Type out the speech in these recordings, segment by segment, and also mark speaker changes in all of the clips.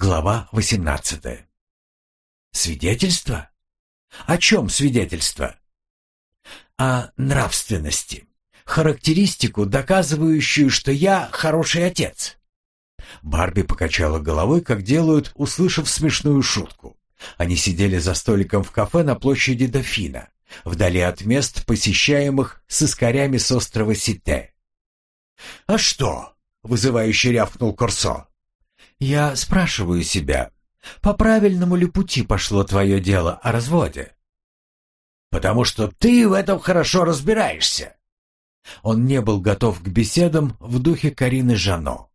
Speaker 1: Глава 18. Свидетельство? О чем свидетельство? О нравственности. Характеристику, доказывающую, что я хороший отец. Барби покачала головой, как делают, услышав смешную шутку. Они сидели за столиком в кафе на площади Дофина, вдали от мест, посещаемых с искорями с острова Сите. «А что?» — вызывающе рявкнул Корсо. «Я спрашиваю себя, по правильному ли пути пошло твое дело о разводе?» «Потому что ты в этом хорошо разбираешься». Он не был готов к беседам в духе Карины Жано.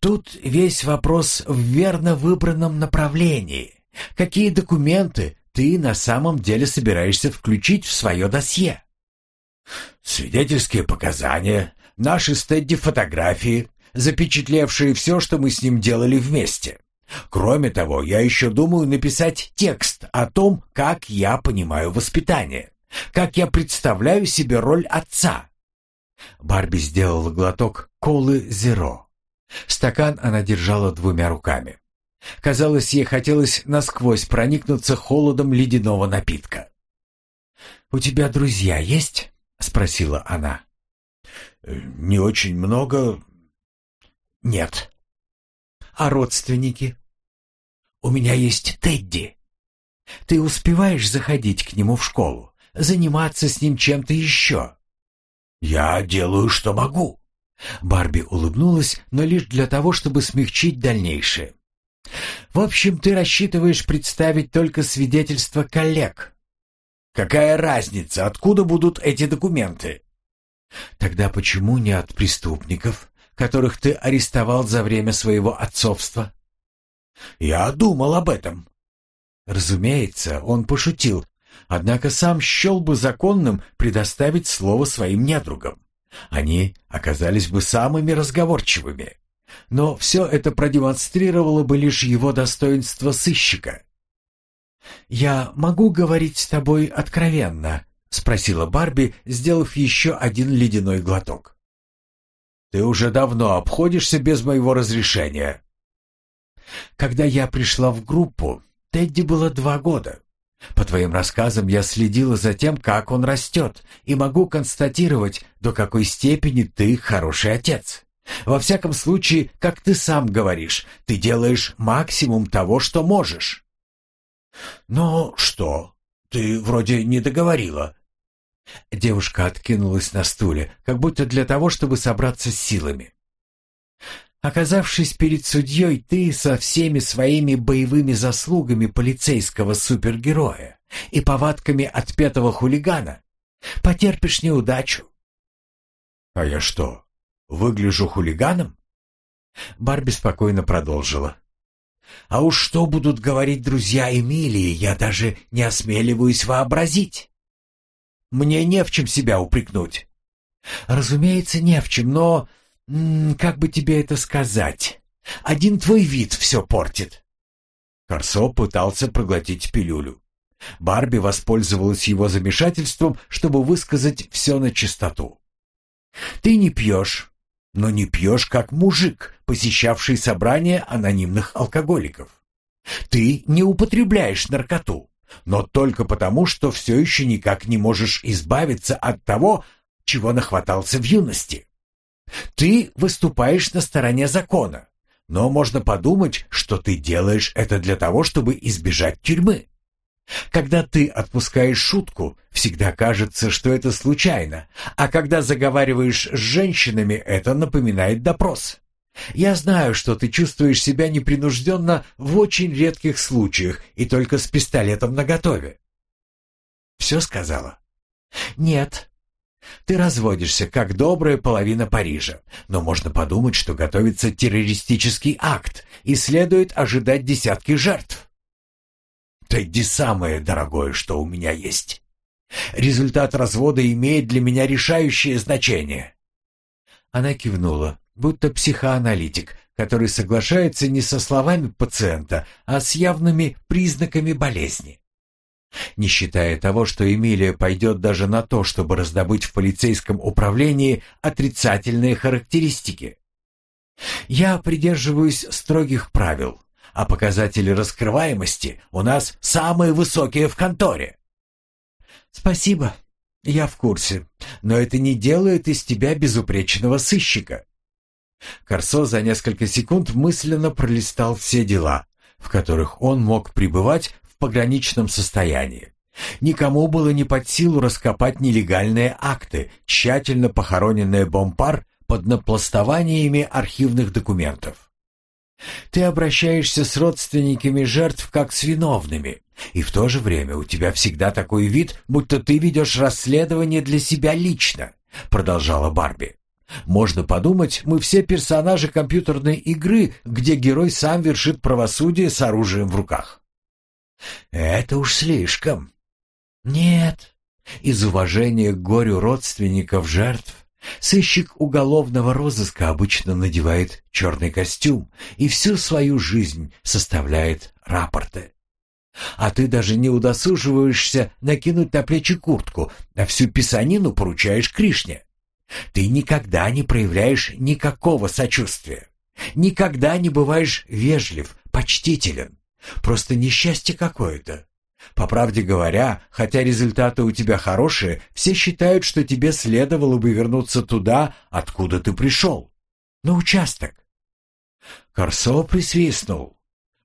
Speaker 1: «Тут весь вопрос в верно выбранном направлении. Какие документы ты на самом деле собираешься включить в свое досье?» «Свидетельские показания, наши стедди фотографии, запечатлевшие все, что мы с ним делали вместе. Кроме того, я еще думаю написать текст о том, как я понимаю воспитание, как я представляю себе роль отца. Барби сделала глоток колы «Зеро». Стакан она держала двумя руками. Казалось, ей хотелось насквозь проникнуться холодом ледяного напитка. «У тебя друзья есть?» — спросила она. «Не очень много. Нет». «А родственники?» «У меня есть Тедди. Ты успеваешь заходить к нему в школу, заниматься с ним чем-то еще?» «Я делаю, что могу». Барби улыбнулась, но лишь для того, чтобы смягчить дальнейшее. «В общем, ты рассчитываешь представить только свидетельства коллег». «Какая разница, откуда будут эти документы?» Тогда почему не от преступников, которых ты арестовал за время своего отцовства? Я думал об этом. Разумеется, он пошутил, однако сам счел бы законным предоставить слово своим недругам. Они оказались бы самыми разговорчивыми. Но все это продемонстрировало бы лишь его достоинство сыщика. «Я могу говорить с тобой откровенно?» — спросила Барби, сделав еще один ледяной глоток. «Ты уже давно обходишься без моего разрешения». «Когда я пришла в группу, Тедди было два года. По твоим рассказам я следила за тем, как он растет, и могу констатировать, до какой степени ты хороший отец. Во всяком случае, как ты сам говоришь, ты делаешь максимум того, что можешь». «Но что? Ты вроде не договорила», Девушка откинулась на стуле, как будто для того, чтобы собраться с силами. Оказавшись перед судьей, ты со всеми своими боевыми заслугами полицейского супергероя и повадками отпетого хулигана потерпишь неудачу. А я что, выгляжу хулиганом? Барби спокойно продолжила. А уж что будут говорить друзья Эмилии, я даже не осмеливаюсь вообразить. Мне не в чем себя упрекнуть. Разумеется, не в чем, но... Как бы тебе это сказать? Один твой вид все портит. Корсо пытался проглотить пилюлю. Барби воспользовалась его замешательством, чтобы высказать все на чистоту. «Ты не пьешь, но не пьешь как мужик, посещавший собрание анонимных алкоголиков. Ты не употребляешь наркоту, но только потому, что все еще никак не можешь избавиться от того, чего нахватался в юности. Ты выступаешь на стороне закона, но можно подумать, что ты делаешь это для того, чтобы избежать тюрьмы. Когда ты отпускаешь шутку, всегда кажется, что это случайно, а когда заговариваешь с женщинами, это напоминает допрос. Я знаю, что ты чувствуешь себя непринужденно в очень редких случаях и только с пистолетом наготове. Все сказала? Нет. Ты разводишься, как добрая половина Парижа, но можно подумать, что готовится террористический акт и следует ожидать десятки жертв. Тедди самое дорогое, что у меня есть. Результат развода имеет для меня решающее значение. Она кивнула будто психоаналитик, который соглашается не со словами пациента, а с явными признаками болезни. Не считая того, что Эмилия пойдет даже на то, чтобы раздобыть в полицейском управлении отрицательные характеристики. Я придерживаюсь строгих правил, а показатели раскрываемости у нас самые высокие в конторе. Спасибо, я в курсе, но это не делает из тебя безупречного сыщика. Корсо за несколько секунд мысленно пролистал все дела, в которых он мог пребывать в пограничном состоянии. Никому было не под силу раскопать нелегальные акты, тщательно похороненные Бомпар под напластованиями архивных документов. Ты обращаешься с родственниками жертв как с виновными, и в то же время у тебя всегда такой вид, будто ты ведешь расследование для себя лично, продолжала Барби. Можно подумать, мы все персонажи компьютерной игры, где герой сам вершит правосудие с оружием в руках. Это уж слишком. Нет. Из уважения к горю родственников жертв Сыщик уголовного розыска обычно надевает черный костюм и всю свою жизнь составляет рапорты. А ты даже не удосуживаешься накинуть на плечи куртку, а всю писанину поручаешь Кришне. Ты никогда не проявляешь никакого сочувствия. Никогда не бываешь вежлив, почтителен. Просто несчастье какое-то. По правде говоря, хотя результаты у тебя хорошие, все считают, что тебе следовало бы вернуться туда, откуда ты пришел. На участок. Корсо присвистнул.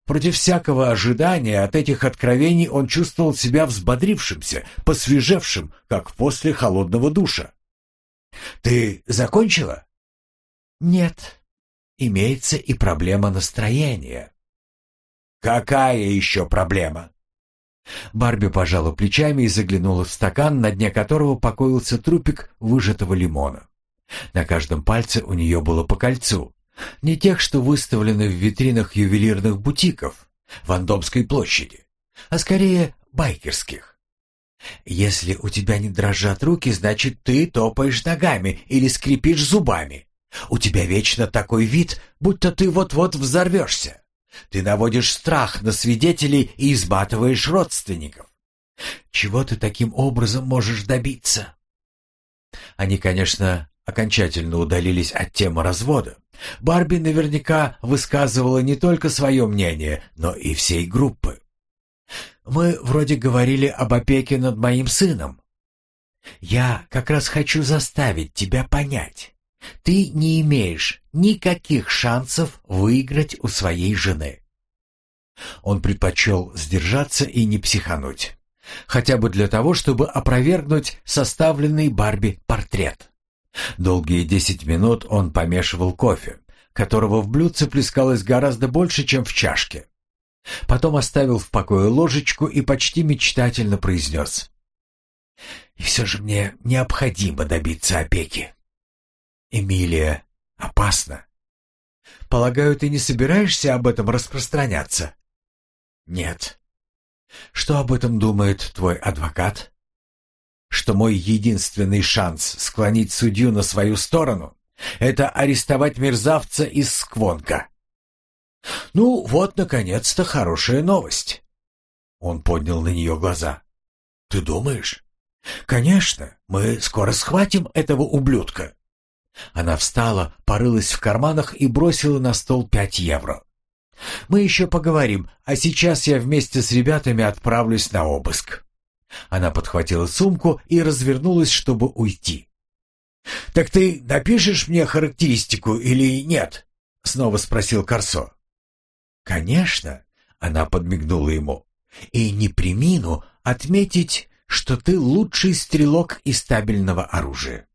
Speaker 1: Против всякого ожидания от этих откровений он чувствовал себя взбодрившимся, посвежевшим, как после холодного душа. «Ты закончила?» «Нет. Имеется и проблема настроения». «Какая еще проблема?» Барби пожала плечами и заглянула в стакан, на дне которого покоился трупик выжатого лимона. На каждом пальце у нее было по кольцу. Не тех, что выставлены в витринах ювелирных бутиков в Андомской площади, а скорее байкерских. Если у тебя не дрожат руки, значит, ты топаешь ногами или скрипишь зубами. У тебя вечно такой вид, будто ты вот-вот взорвешься. Ты наводишь страх на свидетелей и изматываешь родственников. Чего ты таким образом можешь добиться? Они, конечно, окончательно удалились от темы развода. Барби наверняка высказывала не только свое мнение, но и всей группы. Мы вроде говорили об опеке над моим сыном. Я как раз хочу заставить тебя понять. Ты не имеешь никаких шансов выиграть у своей жены. Он предпочел сдержаться и не психануть. Хотя бы для того, чтобы опровергнуть составленный Барби портрет. Долгие десять минут он помешивал кофе, которого в блюдце плескалось гораздо больше, чем в чашке. Потом оставил в покое ложечку и почти мечтательно произнес. «И все же мне необходимо добиться опеки. Эмилия, опасно. Полагаю, ты не собираешься об этом распространяться? Нет. Что об этом думает твой адвокат? Что мой единственный шанс склонить судью на свою сторону — это арестовать мерзавца из Сквонка. Ну, вот, наконец-то, хорошая новость. Он поднял на нее глаза. Ты думаешь? Конечно, мы скоро схватим этого ублюдка. Она встала, порылась в карманах и бросила на стол пять евро. «Мы еще поговорим, а сейчас я вместе с ребятами отправлюсь на обыск». Она подхватила сумку и развернулась, чтобы уйти. «Так ты напишешь мне характеристику или нет?» — снова спросил Корсо. «Конечно», — она подмигнула ему. «И не примину отметить, что ты лучший стрелок из стабильного оружия».